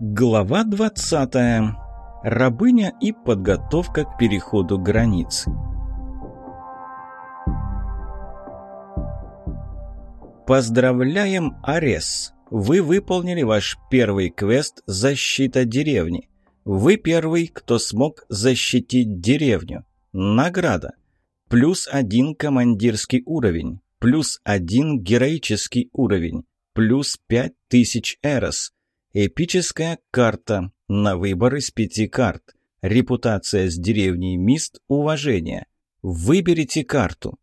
Глава 20. Рабыня и подготовка к переходу границ. Поздравляем, Арес! Вы выполнили ваш первый квест «Защита деревни». Вы первый, кто смог защитить деревню. Награда. Плюс один командирский уровень. Плюс один героический уровень. Плюс пять тысяч эрос. Эпическая карта. На выбор из пяти карт. Репутация с деревней Мист. Уважение. Выберите карту.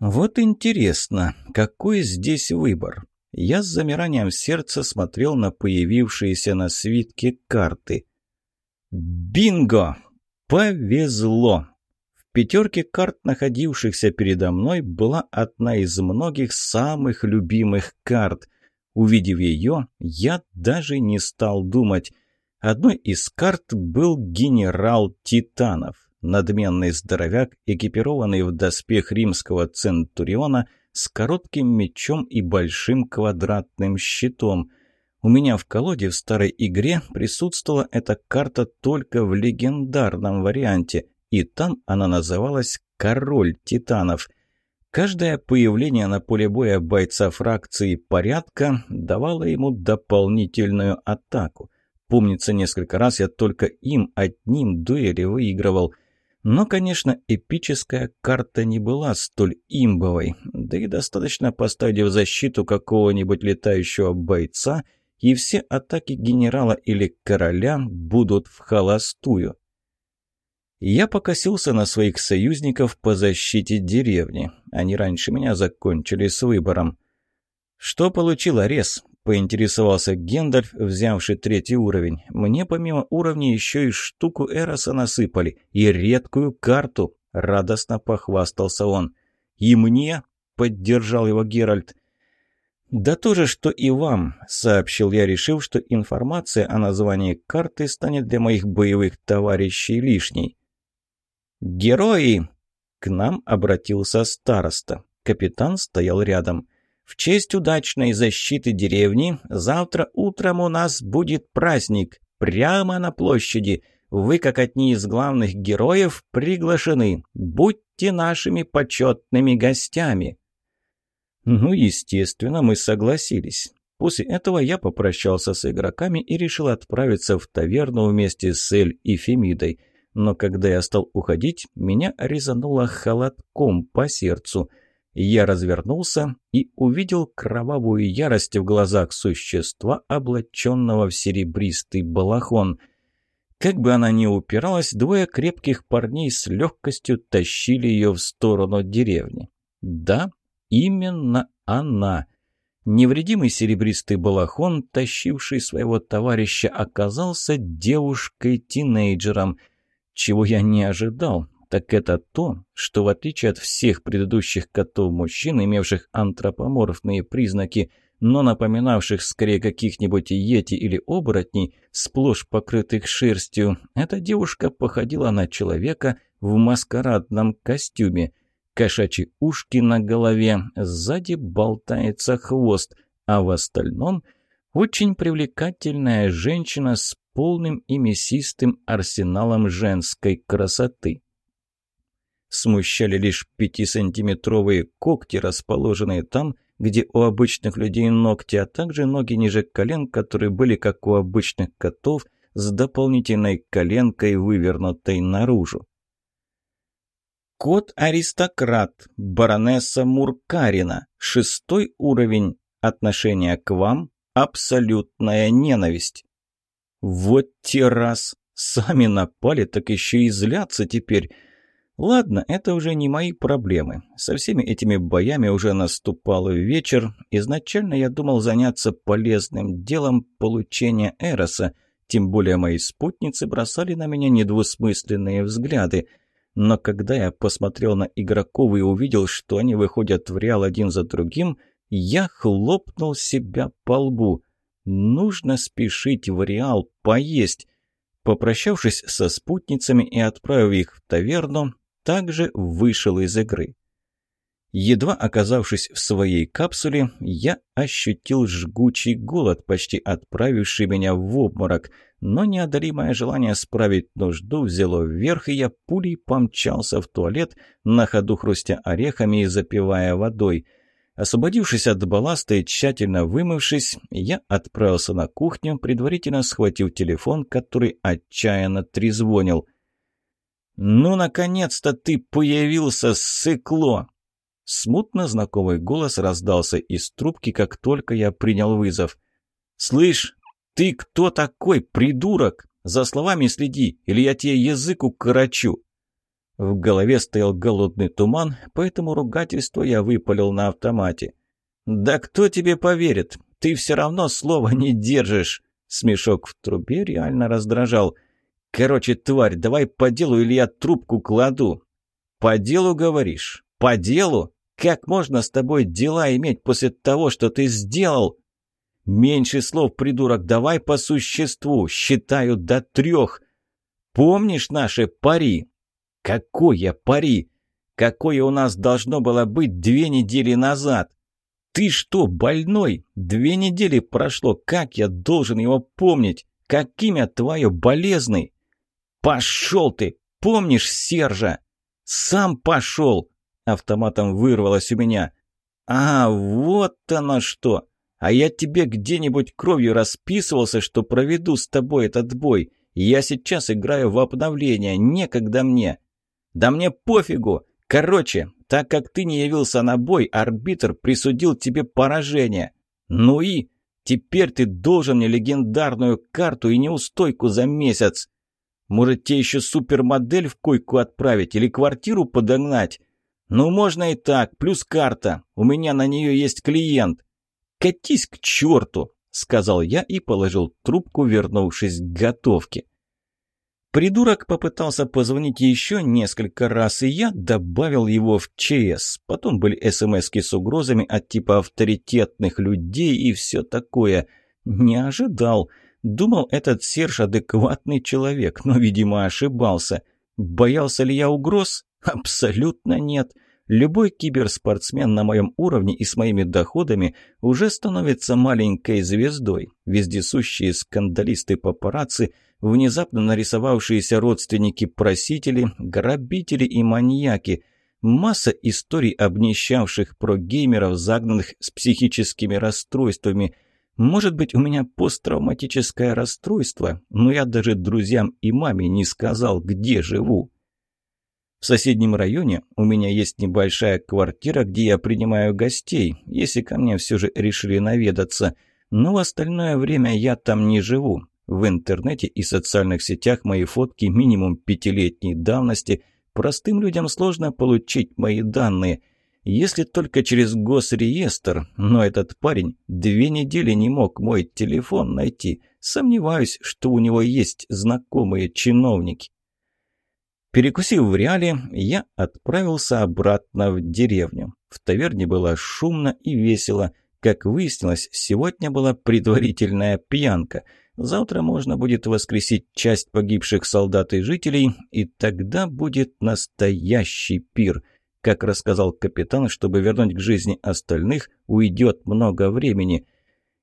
Вот интересно, какой здесь выбор? Я с замиранием сердца смотрел на появившиеся на свитке карты. Бинго! Повезло! В пятерке карт, находившихся передо мной, была одна из многих самых любимых карт. Увидев ее, я даже не стал думать. Одной из карт был генерал Титанов. Надменный здоровяк, экипированный в доспех римского центуриона, с коротким мечом и большим квадратным щитом. У меня в колоде в старой игре присутствовала эта карта только в легендарном варианте, и там она называлась «Король Титанов». Каждое появление на поле боя бойца фракции «Порядка» давало ему дополнительную атаку. Помнится, несколько раз я только им одним дуэли выигрывал. Но, конечно, эпическая карта не была столь имбовой. Да и достаточно поставить в защиту какого-нибудь летающего бойца, и все атаки генерала или короля будут в холостую. Я покосился на своих союзников по защите деревни. Они раньше меня закончили с выбором. «Что получил Арес?» – поинтересовался Гендальф, взявший третий уровень. «Мне помимо уровня еще и штуку Эроса насыпали, и редкую карту», – радостно похвастался он. «И мне?» – поддержал его Геральт. «Да то же, что и вам», — сообщил я, решив, что информация о названии карты станет для моих боевых товарищей лишней. «Герои!» К нам обратился староста. Капитан стоял рядом. «В честь удачной защиты деревни завтра утром у нас будет праздник. Прямо на площади. Вы, как одни из главных героев, приглашены. Будьте нашими почетными гостями». Ну, естественно, мы согласились. После этого я попрощался с игроками и решил отправиться в таверну вместе с Эль и Фемидой – но когда я стал уходить, меня резануло холодком по сердцу. Я развернулся и увидел кровавую ярость в глазах существа, облаченного в серебристый балахон. Как бы она ни упиралась, двое крепких парней с легкостью тащили ее в сторону деревни. Да, именно она. Невредимый серебристый балахон, тащивший своего товарища, оказался девушкой-тинейджером – чего я не ожидал, так это то, что в отличие от всех предыдущих котов-мужчин, имевших антропоморфные признаки, но напоминавших скорее каких-нибудь йети или оборотней, сплошь покрытых шерстью, эта девушка походила на человека в маскарадном костюме. Кошачьи ушки на голове, сзади болтается хвост, а в остальном очень привлекательная женщина с полным и мясистым арсеналом женской красоты. Смущали лишь пятисантиметровые когти, расположенные там, где у обычных людей ногти, а также ноги ниже колен, которые были, как у обычных котов, с дополнительной коленкой, вывернутой наружу. Кот-аристократ, баронесса Муркарина, шестой уровень, отношение к вам, абсолютная ненависть. Вот те раз! Сами напали, так еще и злятся теперь. Ладно, это уже не мои проблемы. Со всеми этими боями уже наступал вечер. Изначально я думал заняться полезным делом получения Эроса, тем более мои спутницы бросали на меня недвусмысленные взгляды. Но когда я посмотрел на игроков и увидел, что они выходят в Реал один за другим, я хлопнул себя по лбу. Нужно спешить в Реал поесть. Попрощавшись со спутницами и отправив их в таверну, также вышел из игры. Едва оказавшись в своей капсуле, я ощутил жгучий голод, почти отправивший меня в обморок, но неодолимое желание справить нужду взяло вверх, и я пулей помчался в туалет, на ходу хрустя орехами и запивая водой. Освободившись от балласта и тщательно вымывшись, я отправился на кухню, предварительно схватив телефон, который отчаянно трезвонил. «Ну, наконец-то ты появился, сыкло!» Смутно знакомый голос раздался из трубки, как только я принял вызов. «Слышь, ты кто такой, придурок? За словами следи, или я тебе язык укорочу!» В голове стоял голодный туман, поэтому ругательство я выпалил на автомате. «Да кто тебе поверит? Ты все равно слова не держишь!» Смешок в трубе реально раздражал. «Короче, тварь, давай по делу, или я трубку кладу!» «По делу, говоришь? По делу? Как можно с тобой дела иметь после того, что ты сделал? Меньше слов, придурок, давай по существу. Считаю до трех. Помнишь наши пари? Какое пари? Какое у нас должно было быть две недели назад? Ты что, больной? Две недели прошло. Как я должен его помнить? Как имя твое болезный? Пошел ты! Помнишь Сержа? Сам пошел! Автоматом вырвалось у меня. «А, вот оно что! А я тебе где-нибудь кровью расписывался, что проведу с тобой этот бой. Я сейчас играю в обновление, некогда мне». «Да мне пофигу! Короче, так как ты не явился на бой, арбитр присудил тебе поражение. Ну и? Теперь ты должен мне легендарную карту и неустойку за месяц. Может, тебе еще супермодель в койку отправить или квартиру подогнать? «Ну, можно и так, плюс карта. У меня на нее есть клиент». «Катись к черту!» — сказал я и положил трубку, вернувшись к готовке. Придурок попытался позвонить еще несколько раз, и я добавил его в ЧС. Потом были СМСки с угрозами от типа авторитетных людей и все такое. Не ожидал. Думал, этот Серж адекватный человек, но, видимо, ошибался. Боялся ли я угроз? Абсолютно нет. Любой киберспортсмен на моем уровне и с моими доходами уже становится маленькой звездой. Вездесущие скандалисты-папарацци, внезапно нарисовавшиеся родственники-просители, грабители и маньяки. Масса историй обнищавших прогеймеров, загнанных с психическими расстройствами. Может быть, у меня посттравматическое расстройство, но я даже друзьям и маме не сказал, где живу. В соседнем районе у меня есть небольшая квартира, где я принимаю гостей, если ко мне все же решили наведаться. Но в остальное время я там не живу. В интернете и социальных сетях мои фотки минимум пятилетней давности. Простым людям сложно получить мои данные. Если только через госреестр, но этот парень две недели не мог мой телефон найти. Сомневаюсь, что у него есть знакомые чиновники. Перекусив в реале, я отправился обратно в деревню. В таверне было шумно и весело. Как выяснилось, сегодня была предварительная пьянка. Завтра можно будет воскресить часть погибших солдат и жителей, и тогда будет настоящий пир. Как рассказал капитан, чтобы вернуть к жизни остальных, уйдет много времени.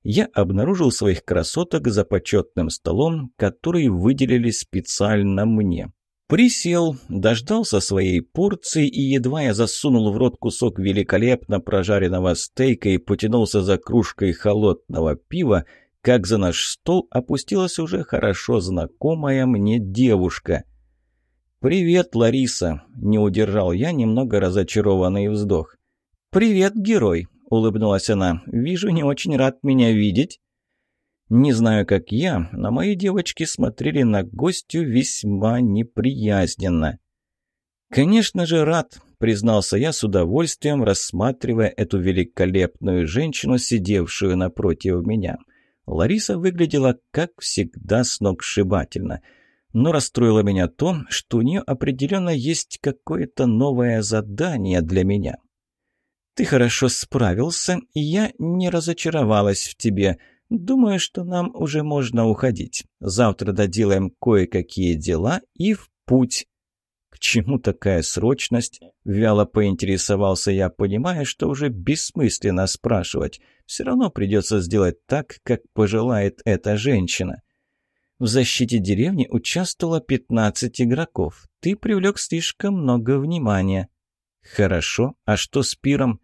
Я обнаружил своих красоток за почетным столом, который выделили специально мне. Присел, дождался своей порции, и едва я засунул в рот кусок великолепно прожаренного стейка и потянулся за кружкой холодного пива, как за наш стол опустилась уже хорошо знакомая мне девушка. «Привет, Лариса!» – не удержал я немного разочарованный вздох. «Привет, герой!» – улыбнулась она. «Вижу, не очень рад меня видеть». Не знаю, как я, но мои девочки смотрели на гостю весьма неприязненно. «Конечно же рад», — признался я с удовольствием, рассматривая эту великолепную женщину, сидевшую напротив меня. Лариса выглядела, как всегда, сногсшибательно. Но расстроило меня то, что у нее определенно есть какое-то новое задание для меня. «Ты хорошо справился, и я не разочаровалась в тебе», Думаю, что нам уже можно уходить. Завтра доделаем кое-какие дела и в путь. «К чему такая срочность?» – вяло поинтересовался я, понимая, что уже бессмысленно спрашивать. Все равно придется сделать так, как пожелает эта женщина. В защите деревни участвовало 15 игроков. Ты привлек слишком много внимания. Хорошо, а что с пиром?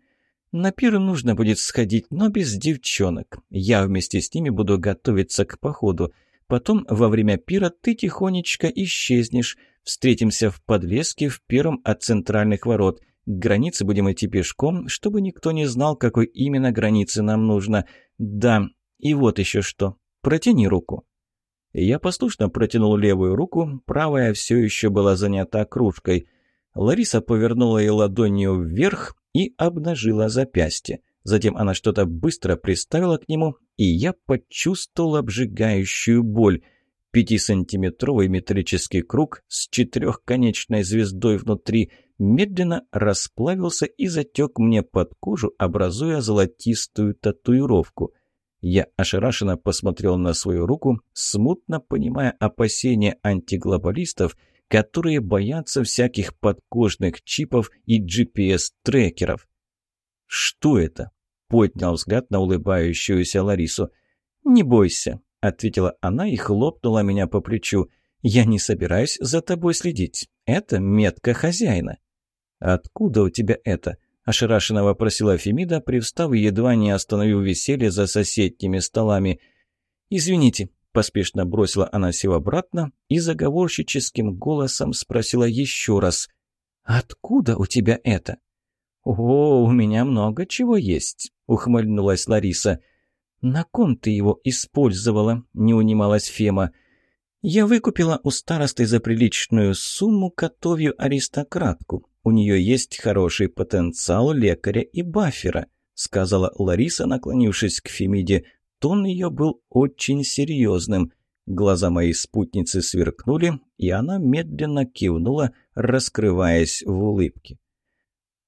На пир нужно будет сходить, но без девчонок. Я вместе с ними буду готовиться к походу. Потом, во время пира, ты тихонечко исчезнешь. Встретимся в подлеске в первом от центральных ворот. К границе будем идти пешком, чтобы никто не знал, какой именно границе нам нужно. Да, и вот еще что. Протяни руку. Я послушно протянул левую руку, правая все еще была занята кружкой. Лариса повернула ее ладонью вверх, и обнажила запястье. Затем она что-то быстро приставила к нему, и я почувствовал обжигающую боль. Пятисантиметровый металлический круг с четырехконечной звездой внутри медленно расплавился и затек мне под кожу, образуя золотистую татуировку. Я ошарашенно посмотрел на свою руку, смутно понимая опасения антиглобалистов – которые боятся всяких подкожных чипов и GPS-трекеров. «Что это?» – поднял взгляд на улыбающуюся Ларису. «Не бойся», – ответила она и хлопнула меня по плечу. «Я не собираюсь за тобой следить. Это метка хозяина». «Откуда у тебя это?» – ошарашенно вопросила Фемида, привстав и едва не остановив веселье за соседними столами. «Извините, Поспешно бросила она все обратно и заговорщическим голосом спросила еще раз. «Откуда у тебя это?» «О, у меня много чего есть», — ухмыльнулась Лариса. «На ком ты его использовала?» — не унималась Фема. «Я выкупила у старосты за приличную сумму котовью аристократку. У нее есть хороший потенциал лекаря и бафера», — сказала Лариса, наклонившись к Фемиде. Тон ее был очень серьезным. Глаза моей спутницы сверкнули, и она медленно кивнула, раскрываясь в улыбке.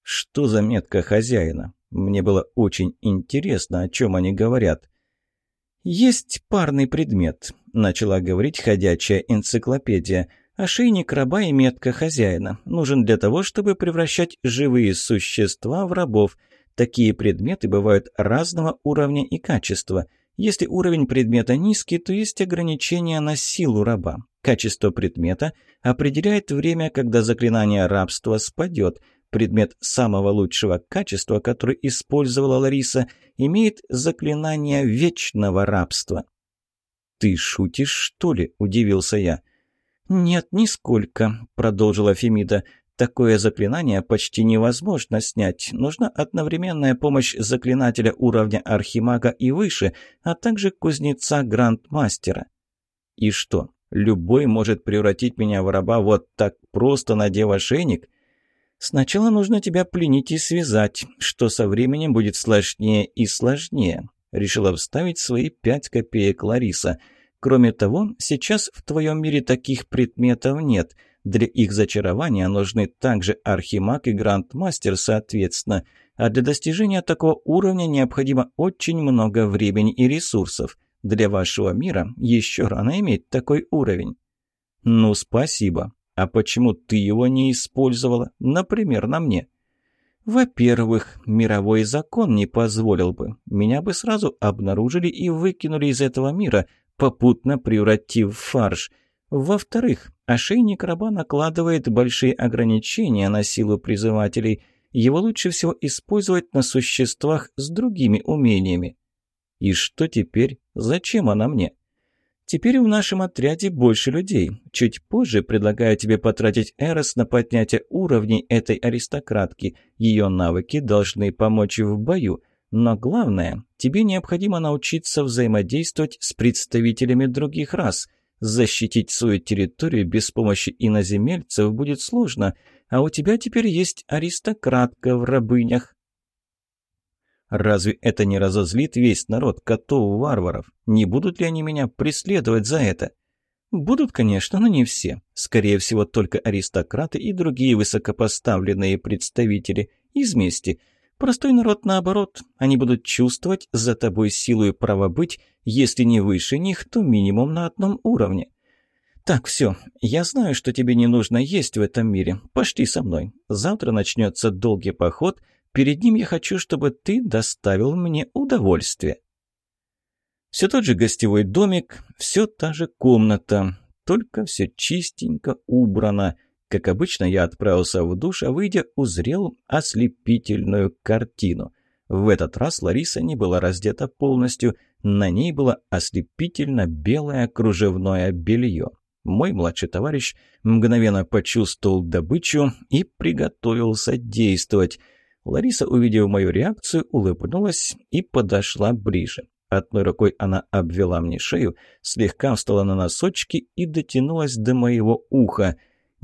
«Что за метка хозяина? Мне было очень интересно, о чем они говорят». «Есть парный предмет», — начала говорить ходячая энциклопедия. «Ошейник раба и метка хозяина. Нужен для того, чтобы превращать живые существа в рабов. Такие предметы бывают разного уровня и качества». Если уровень предмета низкий, то есть ограничения на силу раба. Качество предмета определяет время, когда заклинание рабства спадет. Предмет самого лучшего качества, который использовала Лариса, имеет заклинание вечного рабства. «Ты шутишь, что ли?» – удивился я. «Нет, нисколько», – продолжила Фемида. Такое заклинание почти невозможно снять. Нужна одновременная помощь заклинателя уровня Архимага и выше, а также кузнеца Грандмастера. И что, любой может превратить меня в раба вот так просто, надев ошейник? Сначала нужно тебя пленить и связать, что со временем будет сложнее и сложнее. Решила вставить свои пять копеек Лариса. Кроме того, сейчас в твоем мире таких предметов нет – для их зачарования нужны также архимаг и грандмастер соответственно, а для достижения такого уровня необходимо очень много времени и ресурсов. Для вашего мира еще рано иметь такой уровень. Ну, спасибо. А почему ты его не использовала? Например, на мне. Во-первых, мировой закон не позволил бы. Меня бы сразу обнаружили и выкинули из этого мира, попутно превратив в фарш – во-вторых, ошейник раба накладывает большие ограничения на силу призывателей. Его лучше всего использовать на существах с другими умениями. И что теперь? Зачем она мне? Теперь в нашем отряде больше людей. Чуть позже предлагаю тебе потратить Эрос на поднятие уровней этой аристократки. Ее навыки должны помочь в бою. Но главное, тебе необходимо научиться взаимодействовать с представителями других рас – Защитить свою территорию без помощи иноземельцев будет сложно, а у тебя теперь есть аристократка в рабынях. Разве это не разозлит весь народ котов-варваров? Не будут ли они меня преследовать за это? Будут, конечно, но не все. Скорее всего, только аристократы и другие высокопоставленные представители из мести – Простой народ наоборот. Они будут чувствовать за тобой силу и право быть, если не выше них, то минимум на одном уровне. «Так, все. Я знаю, что тебе не нужно есть в этом мире. Пошли со мной. Завтра начнется долгий поход. Перед ним я хочу, чтобы ты доставил мне удовольствие». Все тот же гостевой домик, все та же комната, только все чистенько убрано. Как обычно, я отправился в душ, а выйдя, узрел ослепительную картину. В этот раз Лариса не была раздета полностью, на ней было ослепительно белое кружевное белье. Мой младший товарищ мгновенно почувствовал добычу и приготовился действовать. Лариса, увидев мою реакцию, улыбнулась и подошла ближе. Одной рукой она обвела мне шею, слегка встала на носочки и дотянулась до моего уха.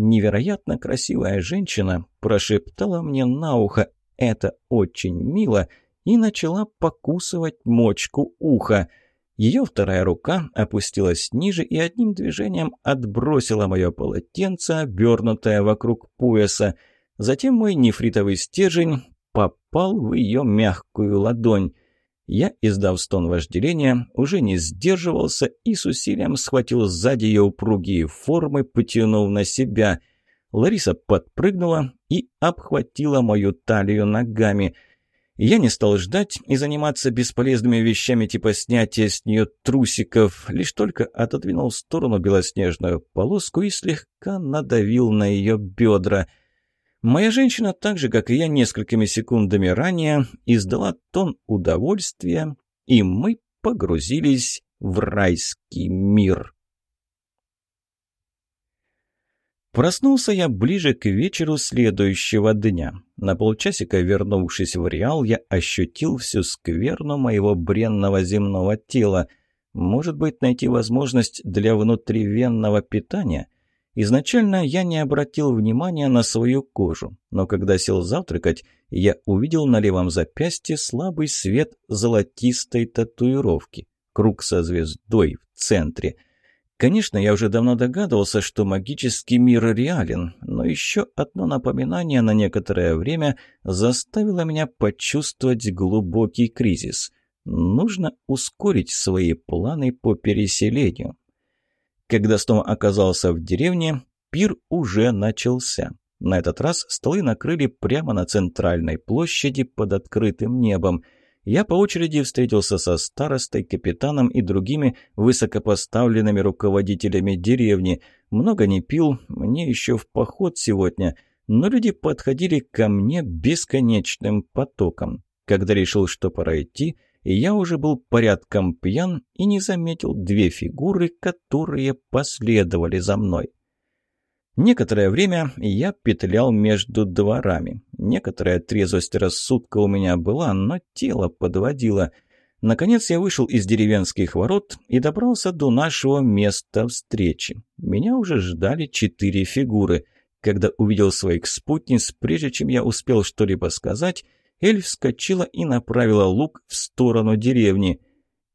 Невероятно красивая женщина прошептала мне на ухо «это очень мило» и начала покусывать мочку уха. Ее вторая рука опустилась ниже и одним движением отбросила мое полотенце, обернутое вокруг пояса. Затем мой нефритовый стержень попал в ее мягкую ладонь. Я, издав стон вожделения, уже не сдерживался и с усилием схватил сзади ее упругие формы, потянув на себя. Лариса подпрыгнула и обхватила мою талию ногами. Я не стал ждать и заниматься бесполезными вещами типа снятия с нее трусиков, лишь только отодвинул в сторону белоснежную полоску и слегка надавил на ее бедра — Моя женщина, так же, как и я несколькими секундами ранее, издала тон удовольствия, и мы погрузились в райский мир. Проснулся я ближе к вечеру следующего дня. На полчасика вернувшись в Реал, я ощутил всю скверну моего бренного земного тела. Может быть, найти возможность для внутривенного питания – Изначально я не обратил внимания на свою кожу, но когда сел завтракать, я увидел на левом запястье слабый свет золотистой татуировки, круг со звездой в центре. Конечно, я уже давно догадывался, что магический мир реален, но еще одно напоминание на некоторое время заставило меня почувствовать глубокий кризис. Нужно ускорить свои планы по переселению. Когда снова оказался в деревне, пир уже начался. На этот раз столы накрыли прямо на центральной площади под открытым небом. Я по очереди встретился со старостой, капитаном и другими высокопоставленными руководителями деревни. Много не пил, мне еще в поход сегодня, но люди подходили ко мне бесконечным потоком. Когда решил, что пора идти, я уже был порядком пьян и не заметил две фигуры, которые последовали за мной. Некоторое время я петлял между дворами. Некоторая трезвость рассудка у меня была, но тело подводило. Наконец я вышел из деревенских ворот и добрался до нашего места встречи. Меня уже ждали четыре фигуры. Когда увидел своих спутниц, прежде чем я успел что-либо сказать, Эль вскочила и направила лук в сторону деревни.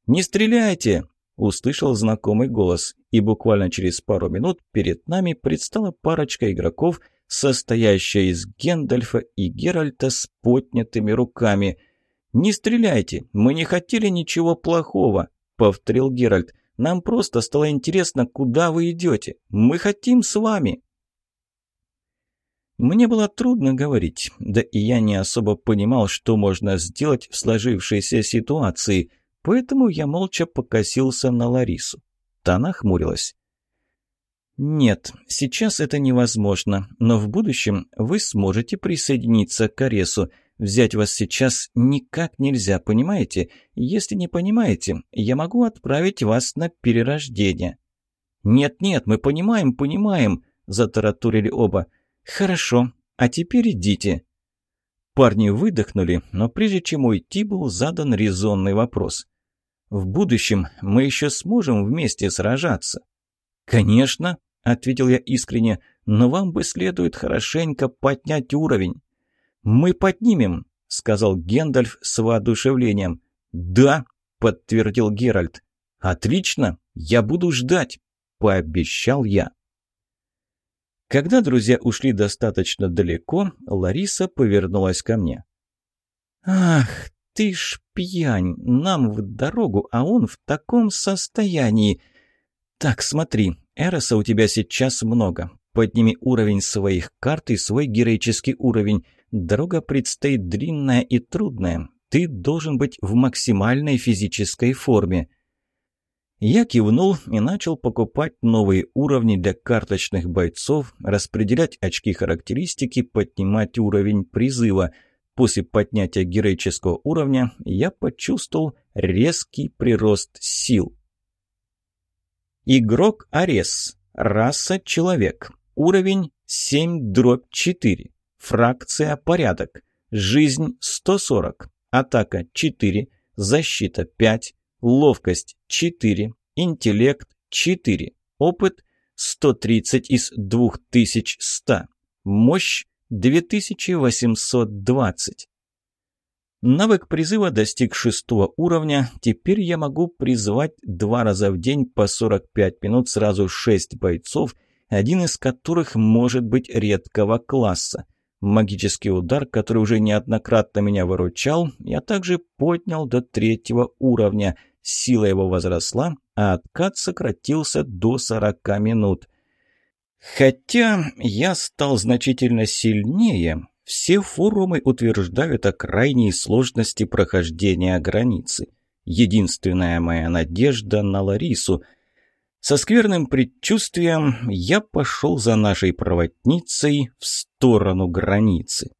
«Не стреляйте!» – услышал знакомый голос, и буквально через пару минут перед нами предстала парочка игроков, состоящая из Гендальфа и Геральта с поднятыми руками. «Не стреляйте! Мы не хотели ничего плохого!» – повторил Геральт. «Нам просто стало интересно, куда вы идете. Мы хотим с вами!» Мне было трудно говорить, да и я не особо понимал, что можно сделать в сложившейся ситуации, поэтому я молча покосился на Ларису. Та нахмурилась. «Нет, сейчас это невозможно, но в будущем вы сможете присоединиться к Аресу. Взять вас сейчас никак нельзя, понимаете? Если не понимаете, я могу отправить вас на перерождение». «Нет-нет, мы понимаем, понимаем», – затаратурили оба. «Хорошо, а теперь идите». Парни выдохнули, но прежде чем уйти, был задан резонный вопрос. «В будущем мы еще сможем вместе сражаться?» «Конечно», — ответил я искренне, «но вам бы следует хорошенько поднять уровень». «Мы поднимем», — сказал Гендальф с воодушевлением. «Да», — подтвердил Геральт. «Отлично, я буду ждать», — пообещал я. Когда друзья ушли достаточно далеко, Лариса повернулась ко мне. «Ах, ты ж пьянь! Нам в дорогу, а он в таком состоянии! Так, смотри, Эроса у тебя сейчас много. Подними уровень своих карт и свой героический уровень. Дорога предстоит длинная и трудная. Ты должен быть в максимальной физической форме. Я кивнул и начал покупать новые уровни для карточных бойцов, распределять очки характеристики, поднимать уровень призыва. После поднятия героического уровня я почувствовал резкий прирост сил. Игрок Арес. Раса Человек. Уровень 7 дробь 4. Фракция Порядок. Жизнь 140. Атака 4. Защита 5 ловкость 4, интеллект 4, опыт 130 из 2100, мощь 2820. Навык призыва достиг шестого уровня, теперь я могу призвать два раза в день по 45 минут сразу 6 бойцов, один из которых может быть редкого класса. Магический удар, который уже неоднократно меня выручал, я также поднял до третьего уровня – Сила его возросла, а откат сократился до 40 минут. Хотя я стал значительно сильнее, все форумы утверждают о крайней сложности прохождения границы. Единственная моя надежда на Ларису. Со скверным предчувствием я пошел за нашей проводницей в сторону границы.